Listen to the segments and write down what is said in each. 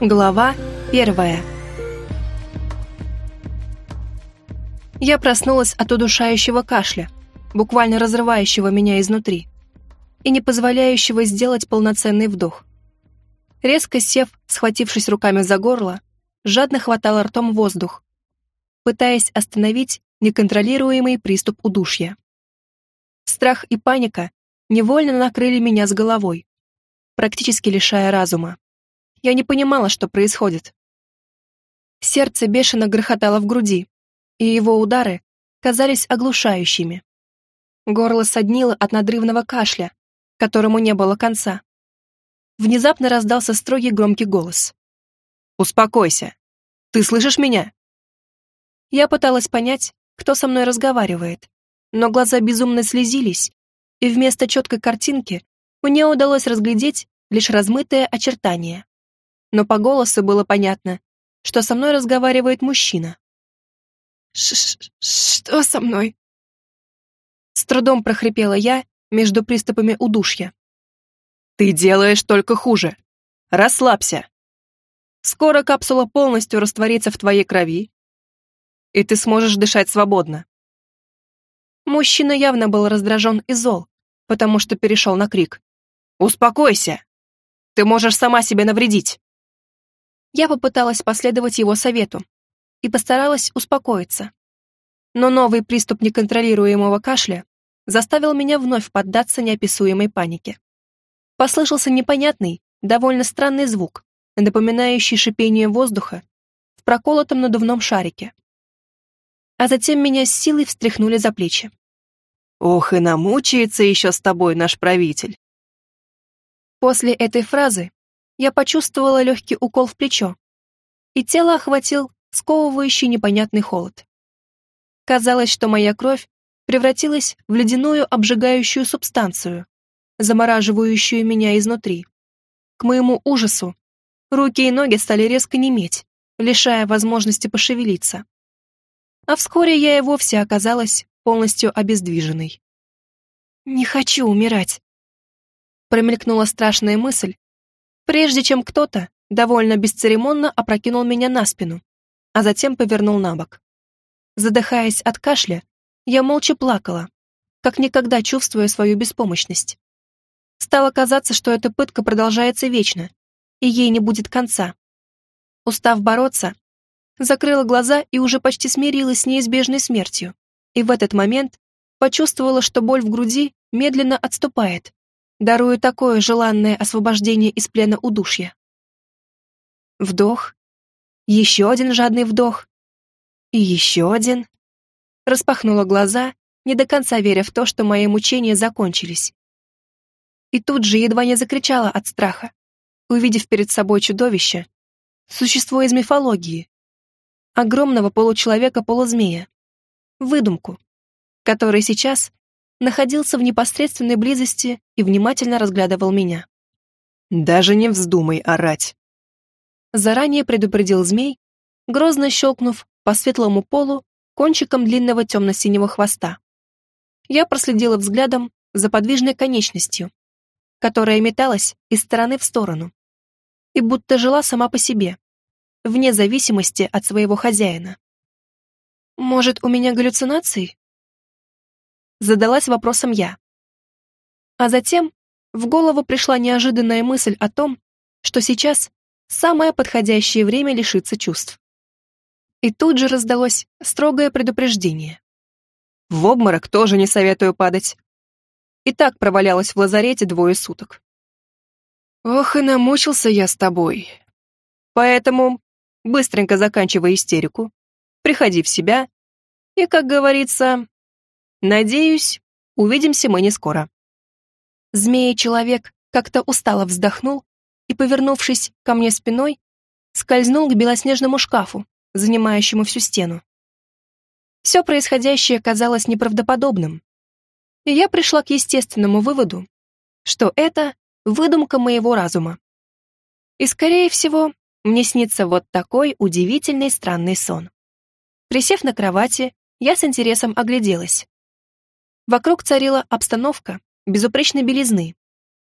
Глава первая Я проснулась от удушающего кашля, буквально разрывающего меня изнутри, и не позволяющего сделать полноценный вдох. Резко сев, схватившись руками за горло, жадно хватала ртом воздух, пытаясь остановить неконтролируемый приступ удушья. Страх и паника невольно накрыли меня с головой, практически лишая разума. Я не понимала, что происходит. Сердце бешено грохотало в груди, и его удары казались оглушающими. Горло соднило от надрывного кашля, которому не было конца. Внезапно раздался строгий громкий голос. «Успокойся. Ты слышишь меня?» Я пыталась понять, кто со мной разговаривает, но глаза безумно слезились, и вместо четкой картинки мне удалось разглядеть лишь размытые очертания но по голосу было понятно, что со мной разговаривает мужчина. Ш -ш «Что со мной?» С трудом прохрипела я между приступами удушья. «Ты делаешь только хуже. Расслабься. Скоро капсула полностью растворится в твоей крови, и ты сможешь дышать свободно». Мужчина явно был раздражен и зол, потому что перешел на крик. «Успокойся! Ты можешь сама себе навредить!» Я попыталась последовать его совету и постаралась успокоиться. Но новый приступ неконтролируемого кашля заставил меня вновь поддаться неописуемой панике. Послышался непонятный, довольно странный звук, напоминающий шипение воздуха в проколотом надувном шарике. А затем меня с силой встряхнули за плечи. «Ох, и намучается еще с тобой наш правитель!» После этой фразы я почувствовала легкий укол в плечо, и тело охватил сковывающий непонятный холод. Казалось, что моя кровь превратилась в ледяную обжигающую субстанцию, замораживающую меня изнутри. К моему ужасу руки и ноги стали резко неметь, лишая возможности пошевелиться. А вскоре я и вовсе оказалась полностью обездвиженной. «Не хочу умирать», промелькнула страшная мысль, прежде чем кто-то довольно бесцеремонно опрокинул меня на спину, а затем повернул на бок. Задыхаясь от кашля, я молча плакала, как никогда чувствуя свою беспомощность. Стало казаться, что эта пытка продолжается вечно, и ей не будет конца. Устав бороться, закрыла глаза и уже почти смирилась с неизбежной смертью, и в этот момент почувствовала, что боль в груди медленно отступает, даруя такое желанное освобождение из плена удушья. Вдох, еще один жадный вдох и еще один. Распахнула глаза, не до конца веря в то, что мои мучения закончились. И тут же едва не закричала от страха, увидев перед собой чудовище, существо из мифологии, огромного получеловека-полузмея, выдумку, который сейчас находился в непосредственной близости и внимательно разглядывал меня. «Даже не вздумай орать!» Заранее предупредил змей, грозно щелкнув по светлому полу кончиком длинного темно-синего хвоста. Я проследила взглядом за подвижной конечностью, которая металась из стороны в сторону и будто жила сама по себе, вне зависимости от своего хозяина. Может, у меня галлюцинации? Задалась вопросом я. А затем в голову пришла неожиданная мысль о том, что сейчас самое подходящее время лишиться чувств. И тут же раздалось строгое предупреждение. В обморок тоже не советую падать. И так провалялась в лазарете двое суток. Ох, и намучился я с тобой. Поэтому быстренько заканчивай истерику, приходи в себя и, как говорится, Надеюсь, увидимся мы не скоро. Змея-человек как-то устало вздохнул и, повернувшись ко мне спиной, скользнул к белоснежному шкафу, занимающему всю стену. Все происходящее казалось неправдоподобным, и я пришла к естественному выводу, что это выдумка моего разума. И, скорее всего, мне снится вот такой удивительный странный сон. Присев на кровати, я с интересом огляделась. Вокруг царила обстановка безупречной белизны,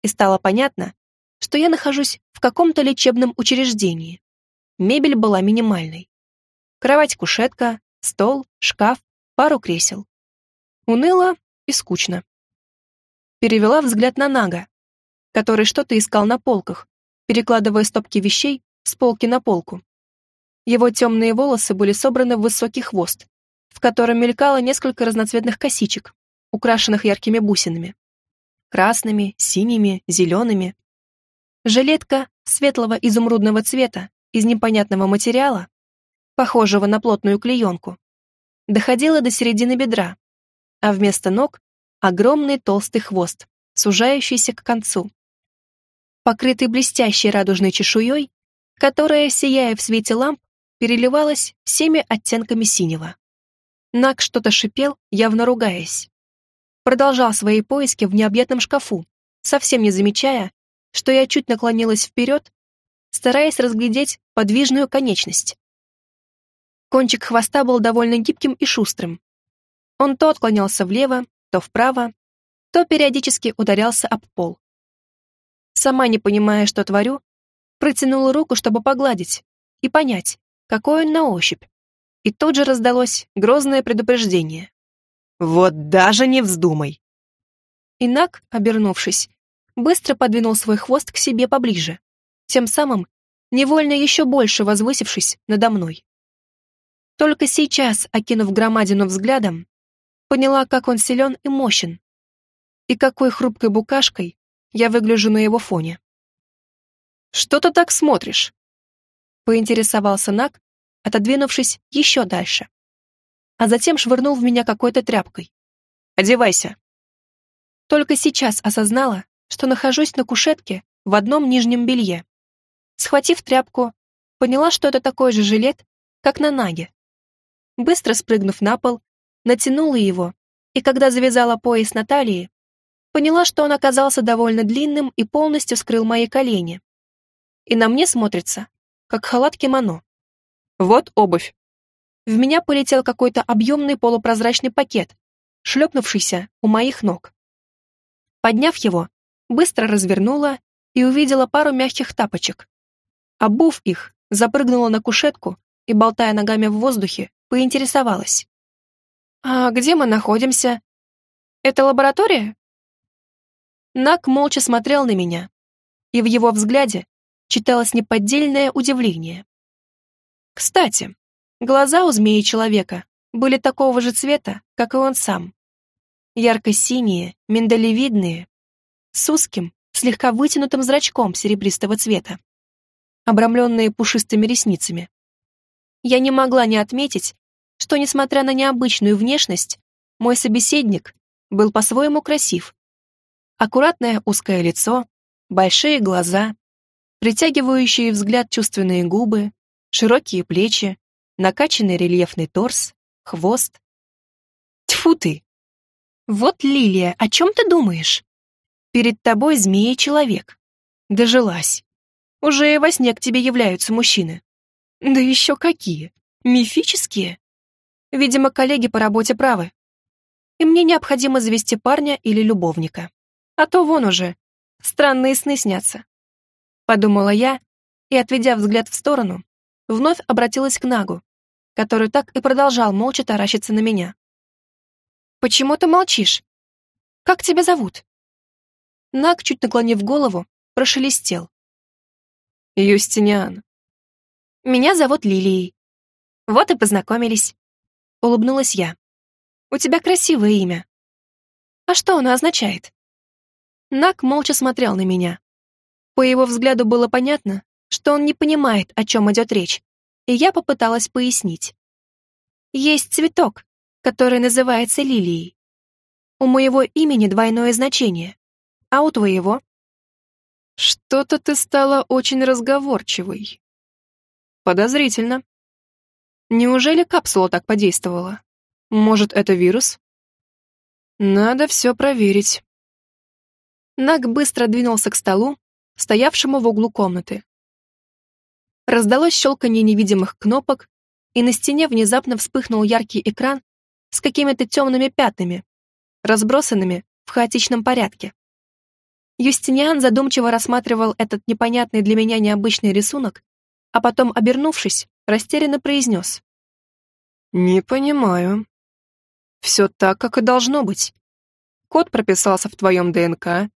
и стало понятно, что я нахожусь в каком-то лечебном учреждении. Мебель была минимальной. Кровать-кушетка, стол, шкаф, пару кресел. Уныло и скучно. Перевела взгляд на Нага, который что-то искал на полках, перекладывая стопки вещей с полки на полку. Его темные волосы были собраны в высокий хвост, в котором мелькало несколько разноцветных косичек, украшенных яркими бусинами. Красными, синими, зелеными. Жилетка светлого изумрудного цвета из непонятного материала, похожего на плотную клеенку, доходила до середины бедра, а вместо ног — огромный толстый хвост, сужающийся к концу. Покрытый блестящей радужной чешуей, которая, сияя в свете ламп, переливалась всеми оттенками синего. Нак что-то шипел, явно ругаясь. Продолжал свои поиски в необъятном шкафу, совсем не замечая, что я чуть наклонилась вперед, стараясь разглядеть подвижную конечность. Кончик хвоста был довольно гибким и шустрым. Он то отклонялся влево, то вправо, то периодически ударялся об пол. Сама не понимая, что творю, протянула руку, чтобы погладить и понять, какой он на ощупь. И тут же раздалось грозное предупреждение. «Вот даже не вздумай!» Инак, обернувшись, быстро подвинул свой хвост к себе поближе, тем самым невольно еще больше возвысившись надо мной. Только сейчас, окинув громадину взглядом, поняла, как он силен и мощен, и какой хрупкой букашкой я выгляжу на его фоне. «Что ты так смотришь?» поинтересовался Нак, отодвинувшись еще дальше. А затем швырнул в меня какой-то тряпкой. «Одевайся». Только сейчас осознала, что нахожусь на кушетке в одном нижнем белье. Схватив тряпку, поняла, что это такой же жилет, как на Наге. Быстро спрыгнув на пол, натянула его, и когда завязала пояс на талии, поняла, что он оказался довольно длинным и полностью скрыл мои колени. И на мне смотрится как халат-кимоно. Вот обувь. В меня полетел какой-то объемный полупрозрачный пакет, шлепнувшийся у моих ног. Подняв его, быстро развернула и увидела пару мягких тапочек. Обув их, запрыгнула на кушетку и, болтая ногами в воздухе, поинтересовалась. «А где мы находимся? Это лаборатория?» Нак молча смотрел на меня, и в его взгляде читалось неподдельное удивление. Кстати, глаза у змеи-человека были такого же цвета, как и он сам. Ярко-синие, миндалевидные, с узким, слегка вытянутым зрачком серебристого цвета, обрамленные пушистыми ресницами. Я не могла не отметить, что, несмотря на необычную внешность, мой собеседник был по-своему красив. Аккуратное узкое лицо, большие глаза, притягивающие взгляд чувственные губы, широкие плечи, накачанный рельефный торс, хвост. Тьфу ты! Вот, Лилия, о чем ты думаешь? Перед тобой змея-человек. Дожилась. Уже и во сне к тебе являются мужчины. Да еще какие! Мифические! Видимо, коллеги по работе правы. И мне необходимо завести парня или любовника. А то вон уже, странные сны снятся подумала я и, отведя взгляд в сторону, вновь обратилась к Нагу, который так и продолжал молча таращиться на меня. «Почему ты молчишь? Как тебя зовут?» Наг, чуть наклонив голову, прошелестел. «Юстиниан». «Меня зовут Лилией. Вот и познакомились», — улыбнулась я. «У тебя красивое имя. А что оно означает?» Наг молча смотрел на меня, по его взгляду было понятно, что он не понимает, о чем идет речь, и я попыталась пояснить. Есть цветок, который называется лилией. У моего имени двойное значение, а у твоего? Что-то ты стала очень разговорчивой. Подозрительно. Неужели капсула так подействовала? Может, это вирус? Надо все проверить. Наг быстро двинулся к столу, стоявшему в углу комнаты. Раздалось щелканье невидимых кнопок, и на стене внезапно вспыхнул яркий экран с какими-то темными пятнами, разбросанными в хаотичном порядке. Юстиниан задумчиво рассматривал этот непонятный для меня необычный рисунок, а потом, обернувшись, растерянно произнес. «Не понимаю. Все так, как и должно быть. Код прописался в твоем ДНК,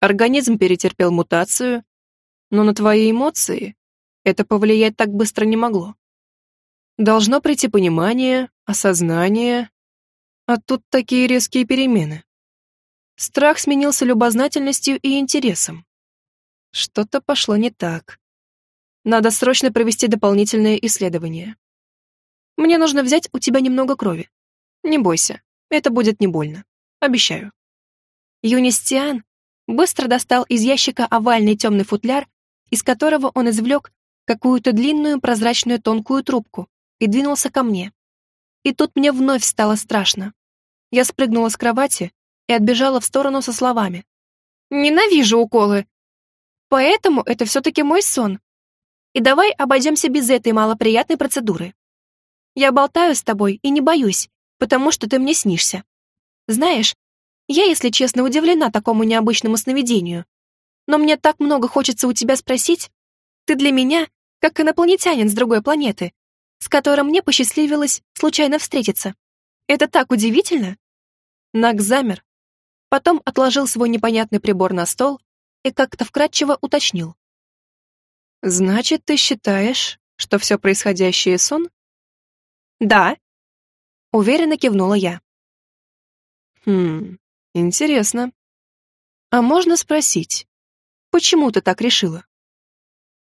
организм перетерпел мутацию, но на твои эмоции это повлиять так быстро не могло. Должно прийти понимание, осознание, а тут такие резкие перемены. Страх сменился любознательностью и интересом. Что-то пошло не так. Надо срочно провести дополнительные исследования. Мне нужно взять у тебя немного крови. Не бойся, это будет не больно. Обещаю. Юнистиан быстро достал из ящика овальный темный футляр, из которого он извлек какую-то длинную прозрачную тонкую трубку и двинулся ко мне. И тут мне вновь стало страшно. Я спрыгнула с кровати и отбежала в сторону со словами. «Ненавижу уколы! Поэтому это все-таки мой сон. И давай обойдемся без этой малоприятной процедуры. Я болтаю с тобой и не боюсь, потому что ты мне снишься. Знаешь, я, если честно, удивлена такому необычному сновидению. Но мне так много хочется у тебя спросить. Ты для меня как инопланетянин с другой планеты, с которым мне посчастливилось случайно встретиться. Это так удивительно!» Наг замер, потом отложил свой непонятный прибор на стол и как-то вкратчиво уточнил. «Значит, ты считаешь, что все происходящее сон?» «Да», — уверенно кивнула я. «Хм, интересно. А можно спросить, почему ты так решила?»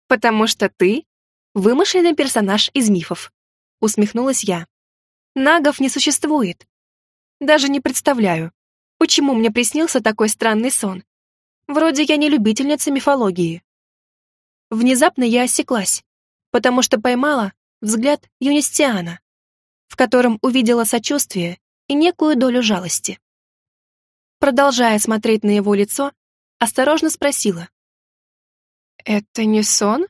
«Потому что ты — вымышленный персонаж из мифов», — усмехнулась я. «Нагов не существует. Даже не представляю, почему мне приснился такой странный сон. Вроде я не любительница мифологии». Внезапно я осеклась, потому что поймала взгляд Юнистиана, в котором увидела сочувствие и некую долю жалости. Продолжая смотреть на его лицо, осторожно спросила. «Это не сон?»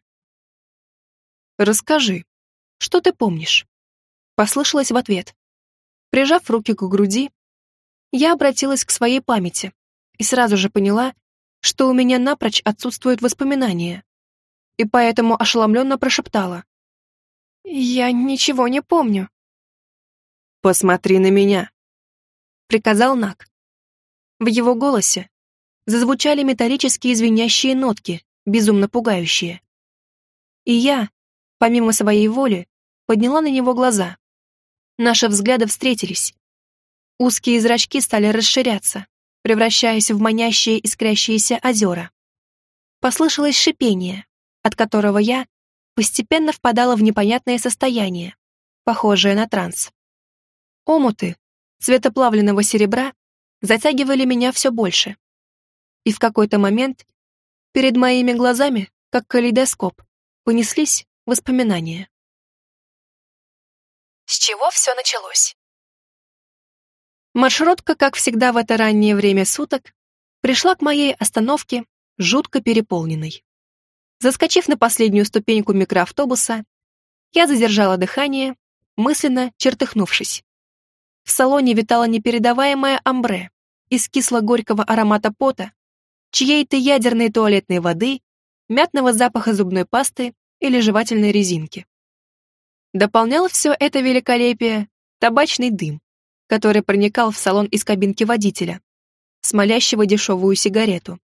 «Расскажи, что ты помнишь?» Послышалось в ответ. Прижав руки к груди, я обратилась к своей памяти и сразу же поняла, что у меня напрочь отсутствуют воспоминания, и поэтому ошеломленно прошептала. «Я ничего не помню». «Посмотри на меня», — приказал Нак. В его голосе зазвучали металлические звенящие нотки, безумно пугающие. И я, помимо своей воли, подняла на него глаза. Наши взгляды встретились. Узкие зрачки стали расширяться, превращаясь в манящие искрящиеся озера. Послышалось шипение, от которого я постепенно впадала в непонятное состояние, похожее на транс. Омуты цветоплавленного серебра затягивали меня все больше. И в какой-то момент перед моими глазами, как калейдоскоп, понеслись воспоминания. С чего все началось? Маршрутка, как всегда в это раннее время суток, пришла к моей остановке жутко переполненной. Заскочив на последнюю ступеньку микроавтобуса, я задержала дыхание, мысленно чертыхнувшись. В салоне витала непередаваемая амбре из кисло-горького аромата пота, чьей-то ядерной туалетной воды, мятного запаха зубной пасты или жевательной резинки. Дополнял все это великолепие табачный дым, который проникал в салон из кабинки водителя, смолящего дешевую сигарету.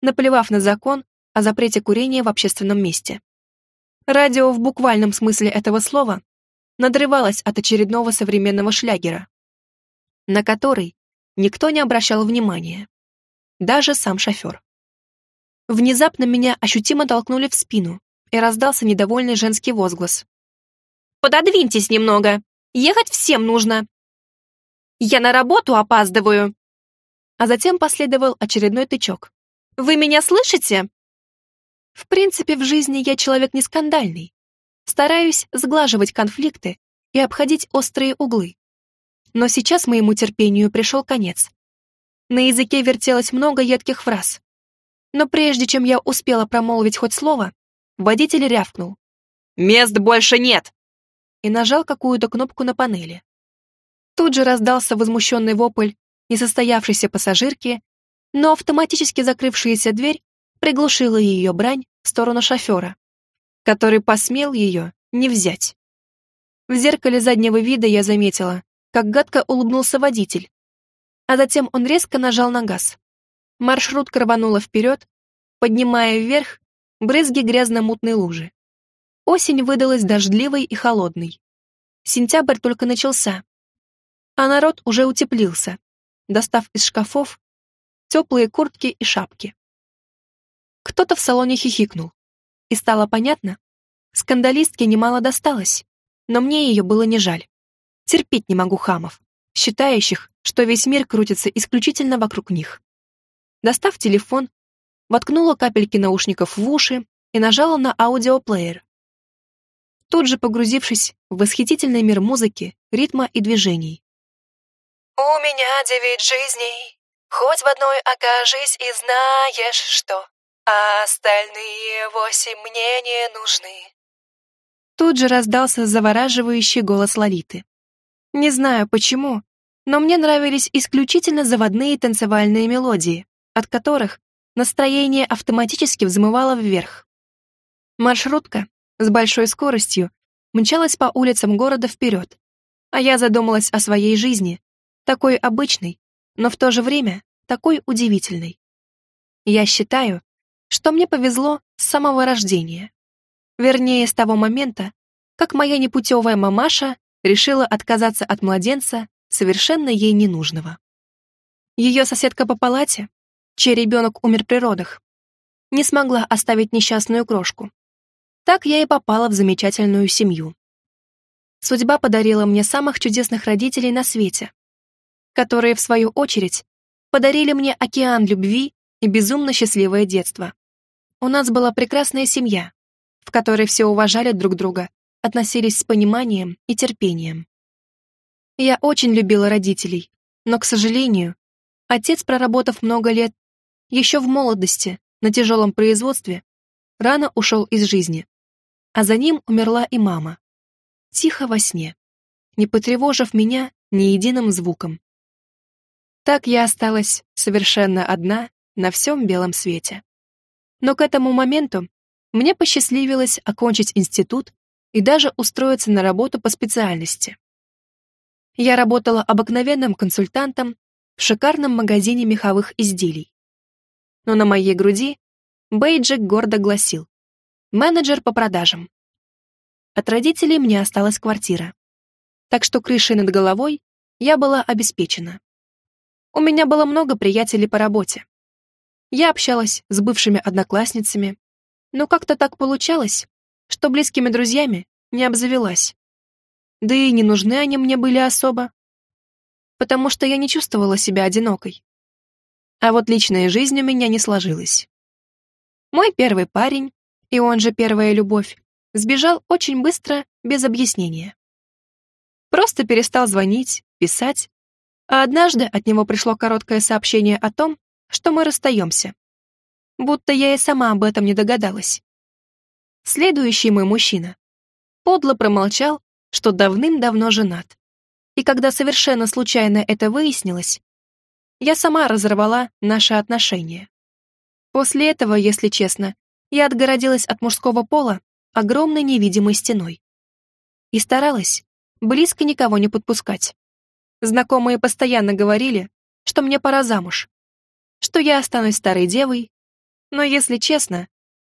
Наплевав на закон о запрете курения в общественном месте. Радио в буквальном смысле этого слова надрывалось от очередного современного шлягера, на который никто не обращал внимания, даже сам шофер. Внезапно меня ощутимо толкнули в спину, и раздался недовольный женский возглас. «Пододвиньтесь немного! Ехать всем нужно!» «Я на работу опаздываю!» А затем последовал очередной тычок. «Вы меня слышите?» В принципе, в жизни я человек не скандальный. Стараюсь сглаживать конфликты и обходить острые углы. Но сейчас моему терпению пришел конец. На языке вертелось много едких фраз. Но прежде чем я успела промолвить хоть слово, Водитель рявкнул. «Мест больше нет!» и нажал какую-то кнопку на панели. Тут же раздался возмущенный вопль несостоявшейся пассажирки, но автоматически закрывшаяся дверь приглушила ее брань в сторону шофера, который посмел ее не взять. В зеркале заднего вида я заметила, как гадко улыбнулся водитель, а затем он резко нажал на газ. Маршрутка рванула вперед, поднимая вверх брызги грязно-мутной лужи. Осень выдалась дождливой и холодной. Сентябрь только начался, а народ уже утеплился, достав из шкафов теплые куртки и шапки. Кто-то в салоне хихикнул, и стало понятно, скандалистке немало досталось, но мне ее было не жаль. Терпеть не могу хамов, считающих, что весь мир крутится исключительно вокруг них. Достав телефон, воткнула капельки наушников в уши и нажала на аудиоплеер. Тут же погрузившись в восхитительный мир музыки, ритма и движений. «У меня девять жизней, хоть в одной окажись и знаешь что, а остальные восемь мне не нужны». Тут же раздался завораживающий голос Лолиты. Не знаю почему, но мне нравились исключительно заводные танцевальные мелодии, от которых настроение автоматически взмывало вверх. Маршрутка с большой скоростью мчалась по улицам города вперед, а я задумалась о своей жизни, такой обычной, но в то же время такой удивительной. Я считаю, что мне повезло с самого рождения. Вернее, с того момента, как моя непутевая мамаша решила отказаться от младенца, совершенно ей ненужного. Ее соседка по палате, чей ребенок умер при родах, не смогла оставить несчастную крошку. Так я и попала в замечательную семью. Судьба подарила мне самых чудесных родителей на свете, которые, в свою очередь, подарили мне океан любви и безумно счастливое детство. У нас была прекрасная семья, в которой все уважали друг друга, относились с пониманием и терпением. Я очень любила родителей, но, к сожалению, отец, проработав много лет, еще в молодости, на тяжелом производстве, рано ушел из жизни. А за ним умерла и мама. Тихо во сне, не потревожив меня ни единым звуком. Так я осталась совершенно одна на всем белом свете. Но к этому моменту мне посчастливилось окончить институт и даже устроиться на работу по специальности. Я работала обыкновенным консультантом в шикарном магазине меховых изделий но на моей груди бейджик гордо гласил «Менеджер по продажам». От родителей мне осталась квартира, так что крышей над головой я была обеспечена. У меня было много приятелей по работе. Я общалась с бывшими одноклассницами, но как-то так получалось, что близкими друзьями не обзавелась. Да и не нужны они мне были особо, потому что я не чувствовала себя одинокой. А вот личная жизнь у меня не сложилась. Мой первый парень, и он же первая любовь, сбежал очень быстро, без объяснения. Просто перестал звонить, писать, а однажды от него пришло короткое сообщение о том, что мы расстаемся. Будто я и сама об этом не догадалась. Следующий мой мужчина подло промолчал, что давным-давно женат. И когда совершенно случайно это выяснилось, я сама разорвала наши отношения. После этого, если честно, я отгородилась от мужского пола огромной невидимой стеной. И старалась близко никого не подпускать. Знакомые постоянно говорили, что мне пора замуж, что я останусь старой девой, но, если честно,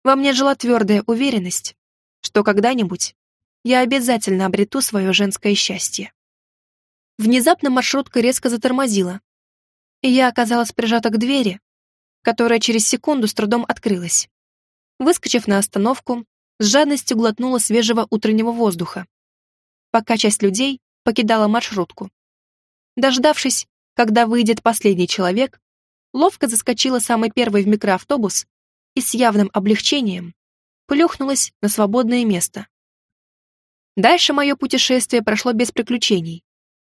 во мне жила твердая уверенность, что когда-нибудь я обязательно обрету свое женское счастье. Внезапно маршрутка резко затормозила, и я оказалась прижата к двери, которая через секунду с трудом открылась. Выскочив на остановку, с жадностью глотнула свежего утреннего воздуха, пока часть людей покидала маршрутку. Дождавшись, когда выйдет последний человек, ловко заскочила самый первый в микроавтобус и с явным облегчением плюхнулась на свободное место. Дальше мое путешествие прошло без приключений,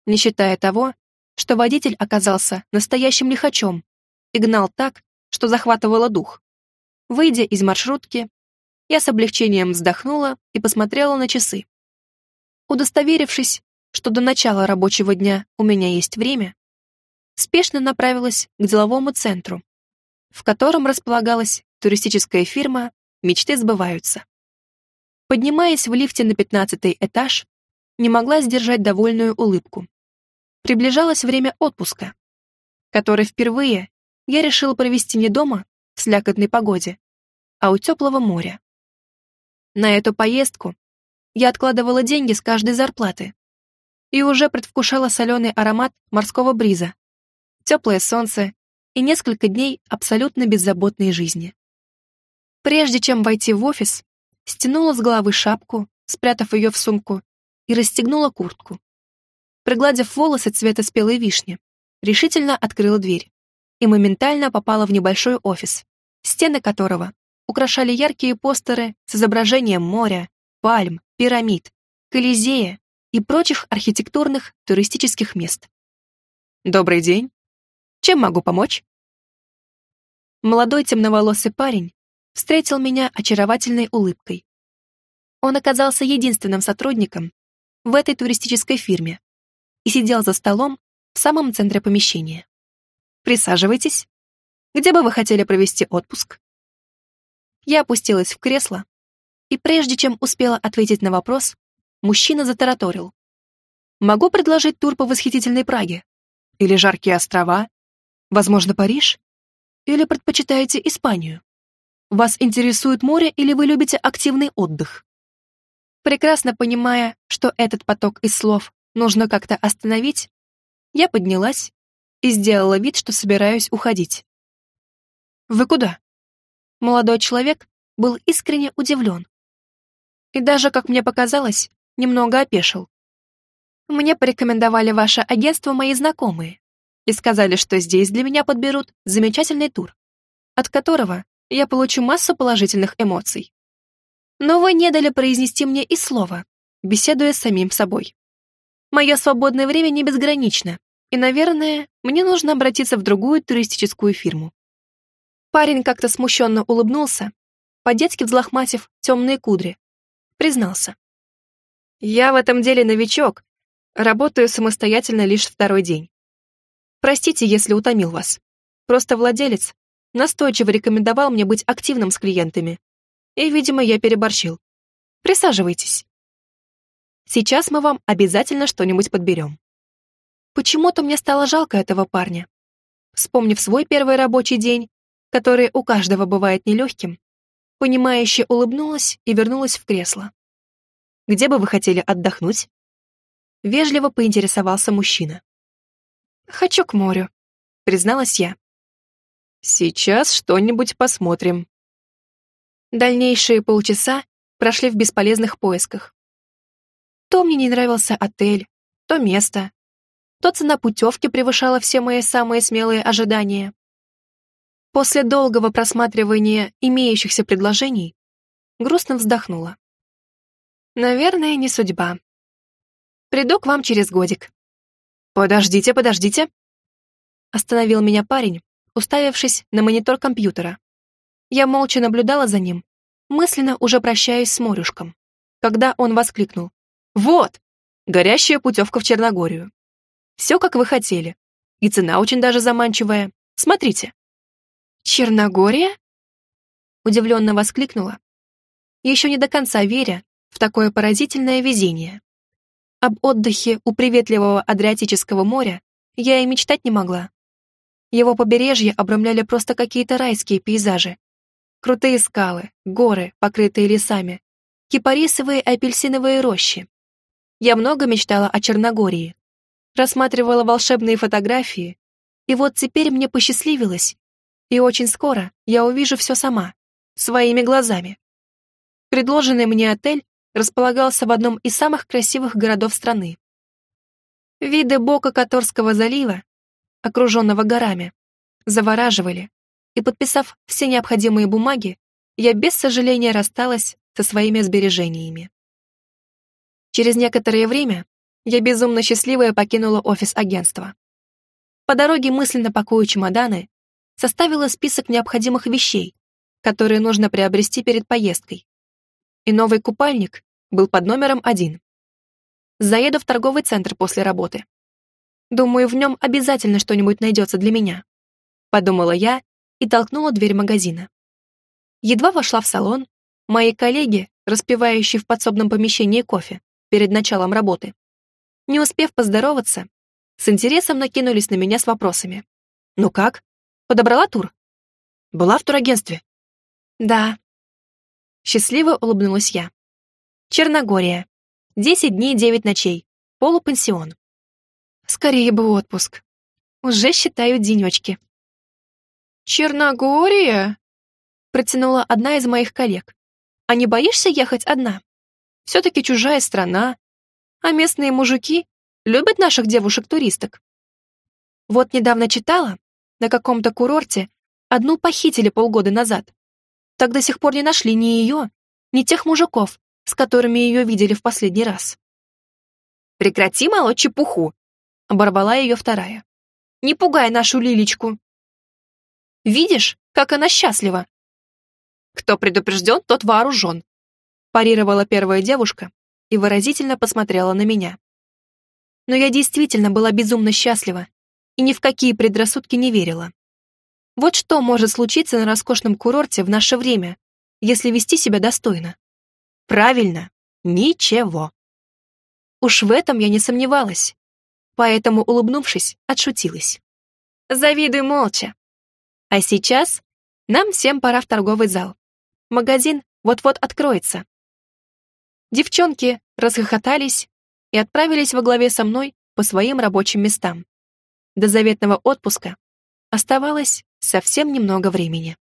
не считая того, что водитель оказался настоящим лихачом и гнал так, что захватывало дух. Выйдя из маршрутки, я с облегчением вздохнула и посмотрела на часы. Удостоверившись, что до начала рабочего дня у меня есть время, спешно направилась к деловому центру, в котором располагалась туристическая фирма «Мечты сбываются». Поднимаясь в лифте на пятнадцатый этаж, не могла сдержать довольную улыбку. Приближалось время отпуска, который впервые я решила провести не дома, в слякотной погоде, а у теплого моря. На эту поездку я откладывала деньги с каждой зарплаты и уже предвкушала соленый аромат морского бриза, теплое солнце и несколько дней абсолютно беззаботной жизни. Прежде чем войти в офис, стянула с головы шапку, спрятав ее в сумку, и расстегнула куртку. Пригладив волосы цвета спелой вишни, решительно открыла дверь и моментально попала в небольшой офис, стены которого украшали яркие постеры с изображением моря, пальм, пирамид, колизея и прочих архитектурных туристических мест. «Добрый день. Чем могу помочь?» Молодой темноволосый парень встретил меня очаровательной улыбкой. Он оказался единственным сотрудником в этой туристической фирме и сидел за столом в самом центре помещения. Присаживайтесь. Где бы вы хотели провести отпуск? Я опустилась в кресло, и прежде чем успела ответить на вопрос, мужчина затараторил. Могу предложить тур по восхитительной Праге? Или жаркие острова? Возможно, Париж? Или предпочитаете Испанию? Вас интересует море или вы любите активный отдых? Прекрасно понимая, что этот поток из слов нужно как-то остановить, я поднялась и сделала вид, что собираюсь уходить. «Вы куда?» Молодой человек был искренне удивлен. И даже, как мне показалось, немного опешил. Мне порекомендовали ваше агентство мои знакомые и сказали, что здесь для меня подберут замечательный тур, от которого я получу массу положительных эмоций. Но вы не дали произнести мне и слова, беседуя с самим собой. Мое свободное время не безгранично, и, наверное, мне нужно обратиться в другую туристическую фирму. Парень как-то смущенно улыбнулся, по-детски взлохматив темные кудри. Признался. «Я в этом деле новичок, работаю самостоятельно лишь второй день. Простите, если утомил вас. Просто владелец настойчиво рекомендовал мне быть активным с клиентами. И, видимо, я переборщил. Присаживайтесь. Сейчас мы вам обязательно что-нибудь подберем. Почему-то мне стало жалко этого парня. Вспомнив свой первый рабочий день, который у каждого бывает нелегким, понимающе улыбнулась и вернулась в кресло. «Где бы вы хотели отдохнуть?» Вежливо поинтересовался мужчина. «Хочу к морю», — призналась я. «Сейчас что-нибудь посмотрим». Дальнейшие полчаса прошли в бесполезных поисках. То мне не нравился отель, то место, то цена путевки превышала все мои самые смелые ожидания. После долгого просматривания имеющихся предложений грустно вздохнула. Наверное, не судьба. Приду к вам через годик. Подождите, подождите. Остановил меня парень, уставившись на монитор компьютера. Я молча наблюдала за ним, мысленно уже прощаясь с Морюшком, когда он воскликнул. «Вот! Горящая путевка в Черногорию. Все, как вы хотели. И цена очень даже заманчивая. Смотрите». «Черногория?» Удивленно воскликнула, еще не до конца веря в такое поразительное везение. Об отдыхе у приветливого Адриатического моря я и мечтать не могла. Его побережье обрамляли просто какие-то райские пейзажи. Крутые скалы, горы, покрытые лесами, кипарисовые и апельсиновые рощи. Я много мечтала о Черногории, рассматривала волшебные фотографии, и вот теперь мне посчастливилось, и очень скоро я увижу все сама, своими глазами. Предложенный мне отель располагался в одном из самых красивых городов страны. Виды бока Которского залива, окруженного горами, завораживали, и, подписав все необходимые бумаги, я без сожаления рассталась со своими сбережениями. Через некоторое время я безумно счастливая покинула офис агентства. По дороге мысленно пакую чемоданы, составила список необходимых вещей, которые нужно приобрести перед поездкой. И новый купальник был под номером один. Заеду в торговый центр после работы. Думаю, в нем обязательно что-нибудь найдется для меня. Подумала я и толкнула дверь магазина. Едва вошла в салон, мои коллеги, распивающие в подсобном помещении кофе перед началом работы, не успев поздороваться, с интересом накинулись на меня с вопросами. «Ну как? Подобрала тур?» «Была в турагентстве?» «Да». Счастливо улыбнулась я. «Черногория. Десять дней, девять ночей. Полупансион. Скорее бы отпуск. Уже считаю денечки». «Черногория?» протянула одна из моих коллег. «А не боишься ехать одна? Все-таки чужая страна, а местные мужики любят наших девушек-туристок. Вот недавно читала, на каком-то курорте одну похитили полгода назад. Так до сих пор не нашли ни ее, ни тех мужиков, с которыми ее видели в последний раз. «Прекрати молоть чепуху!» — оборвала ее вторая. «Не пугай нашу Лилечку!» «Видишь, как она счастлива!» «Кто предупрежден, тот вооружен!» парировала первая девушка и выразительно посмотрела на меня но я действительно была безумно счастлива и ни в какие предрассудки не верила. Вот что может случиться на роскошном курорте в наше время, если вести себя достойно? Правильно, ничего. Уж в этом я не сомневалась, поэтому, улыбнувшись, отшутилась. Завидуй молча. А сейчас нам всем пора в торговый зал. Магазин вот-вот откроется. Девчонки расхохотались и отправились во главе со мной по своим рабочим местам. До заветного отпуска оставалось совсем немного времени.